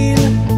feel